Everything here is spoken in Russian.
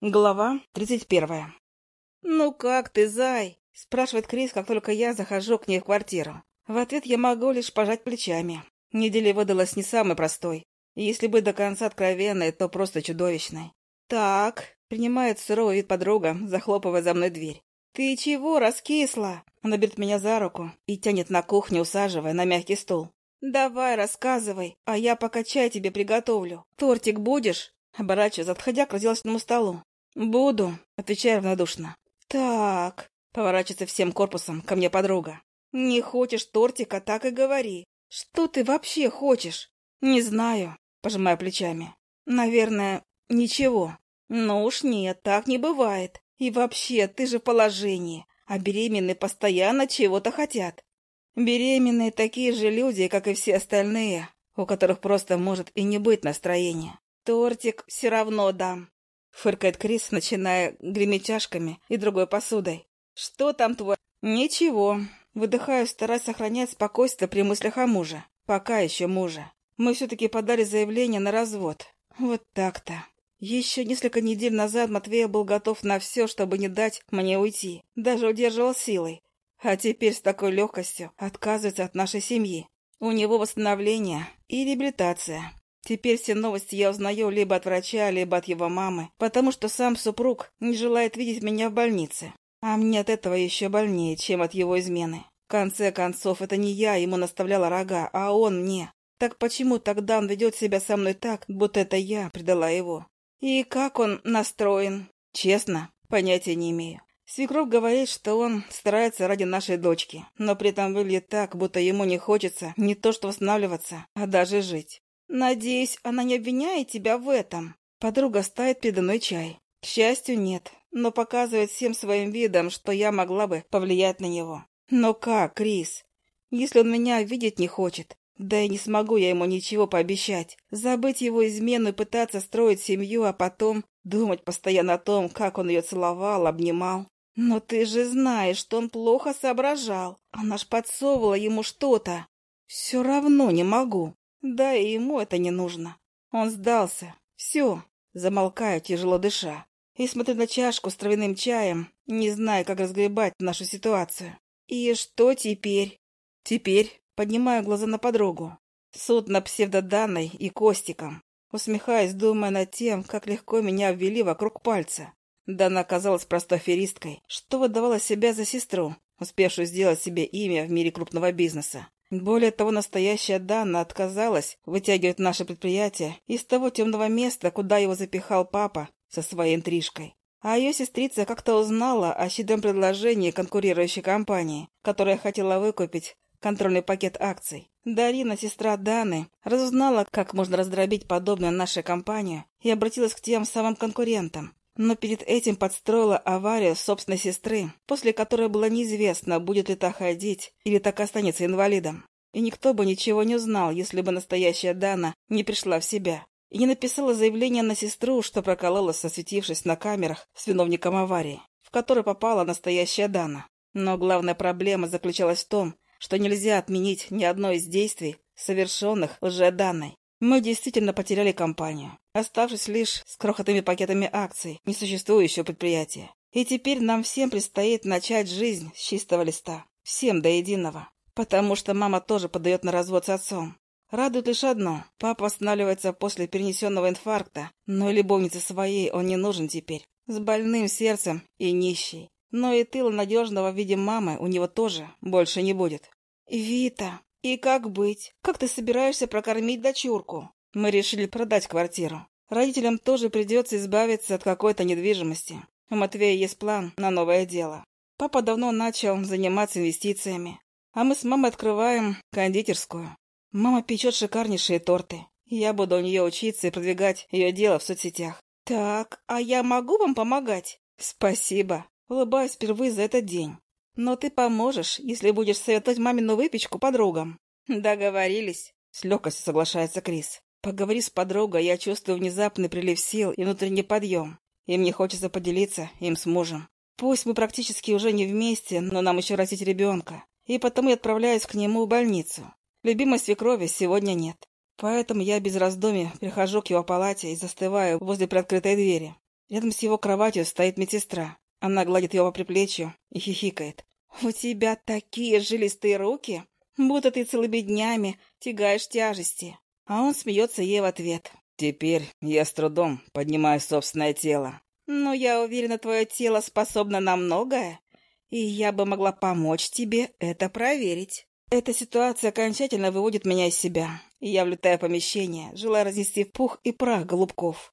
Глава тридцать первая. «Ну как ты, зай?» — спрашивает Крис, как только я захожу к ней в квартиру. В ответ я могу лишь пожать плечами. Неделя выдалась не самой простой. Если быть до конца откровенной, то просто чудовищной. «Так», — принимает суровый вид подруга, захлопывая за мной дверь. «Ты чего раскисла?» Она берет меня за руку и тянет на кухню, усаживая на мягкий стул. «Давай, рассказывай, а я пока чай тебе приготовлю. Тортик будешь?» Оборачиваясь, отходя к разделочному столу. «Буду», — отвечаю равнодушно. «Так», — поворачивается всем корпусом ко мне подруга. «Не хочешь тортика, так и говори. Что ты вообще хочешь?» «Не знаю», — пожимаю плечами. «Наверное, ничего». «Ну уж нет, так не бывает. И вообще, ты же в положении, а беременные постоянно чего-то хотят. Беременные такие же люди, как и все остальные, у которых просто может и не быть настроения. Тортик все равно дам. Фыркает Крис, начиная греметь чашками и другой посудой. «Что там твой...» «Ничего». Выдыхаю, стараясь сохранять спокойствие при мыслях о муже. Пока еще мужа. Мы все-таки подали заявление на развод. Вот так-то. Еще несколько недель назад Матвей был готов на все, чтобы не дать мне уйти. Даже удерживал силой. А теперь с такой легкостью отказывается от нашей семьи. У него восстановление и реабилитация. Теперь все новости я узнаю либо от врача, либо от его мамы, потому что сам супруг не желает видеть меня в больнице. А мне от этого еще больнее, чем от его измены. В конце концов, это не я ему наставляла рога, а он мне. Так почему тогда он ведет себя со мной так, будто это я предала его? И как он настроен? Честно, понятия не имею. Свекровь говорит, что он старается ради нашей дочки, но при этом выглядит так, будто ему не хочется не то что восстанавливаться, а даже жить. «Надеюсь, она не обвиняет тебя в этом?» Подруга ставит передо чай. К счастью, нет, но показывает всем своим видом, что я могла бы повлиять на него. Но как, Крис? Если он меня видеть не хочет, да и не смогу я ему ничего пообещать. Забыть его измену и пытаться строить семью, а потом думать постоянно о том, как он ее целовал, обнимал. Но ты же знаешь, что он плохо соображал. Она ж подсовывала ему что-то. Все равно не могу. Да и ему это не нужно. Он сдался. Все. Замолкаю, тяжело дыша. И смотрю на чашку с травяным чаем, не зная, как разгребать нашу ситуацию. И что теперь? Теперь поднимаю глаза на подругу. Суд над псевдоданной и Костиком. Усмехаясь, думая над тем, как легко меня обвели вокруг пальца. Дана оказалась простой аферисткой, что выдавала себя за сестру, успевшую сделать себе имя в мире крупного бизнеса. Более того, настоящая Дана отказалась вытягивать наше предприятие из того темного места, куда его запихал папа со своей интрижкой. А ее сестрица как-то узнала о щедром предложении конкурирующей компании, которая хотела выкупить контрольный пакет акций. Дарина, сестра Даны, разузнала, как можно раздробить подобное нашей компании и обратилась к тем самым конкурентам, но перед этим подстроила аварию собственной сестры, после которой было неизвестно, будет ли та ходить или так останется инвалидом. И никто бы ничего не узнал, если бы настоящая Дана не пришла в себя и не написала заявление на сестру, что прокололась, осветившись на камерах с виновником аварии, в которой попала настоящая Дана. Но главная проблема заключалась в том, что нельзя отменить ни одно из действий, совершенных лжеданной. Мы действительно потеряли компанию, оставшись лишь с крохотными пакетами акций несуществующего предприятия. И теперь нам всем предстоит начать жизнь с чистого листа. Всем до единого. Потому что мама тоже подает на развод с отцом. Радует лишь одно. Папа восстанавливается после перенесенного инфаркта, но любовнице своей он не нужен теперь. С больным сердцем и нищий. Но и тыла надежного в виде мамы у него тоже больше не будет. «Вита!» «И как быть? Как ты собираешься прокормить дочурку?» Мы решили продать квартиру. Родителям тоже придется избавиться от какой-то недвижимости. У Матвея есть план на новое дело. Папа давно начал заниматься инвестициями. А мы с мамой открываем кондитерскую. Мама печет шикарнейшие торты. Я буду у нее учиться и продвигать ее дело в соцсетях. «Так, а я могу вам помогать?» «Спасибо». Улыбаюсь впервые за этот день. Но ты поможешь, если будешь советовать мамину выпечку подругам. Договорились. С легкостью соглашается Крис. Поговори с подругой, я чувствую внезапный прилив сил и внутренний подъем. И мне хочется поделиться им с мужем. Пусть мы практически уже не вместе, но нам еще растить ребенка. И потому я отправляюсь к нему в больницу. Любимой свекрови сегодня нет. Поэтому я без раздумий прихожу к его палате и застываю возле приоткрытой двери. Рядом с его кроватью стоит медсестра. Она гладит его по приплечью и хихикает. «У тебя такие жилистые руки, будто ты целыми днями тягаешь тяжести». А он смеется ей в ответ. «Теперь я с трудом поднимаю собственное тело». «Но я уверена, твое тело способно на многое, и я бы могла помочь тебе это проверить». Эта ситуация окончательно выводит меня из себя, я влетаю в помещение, желая разнести в пух и прах голубков.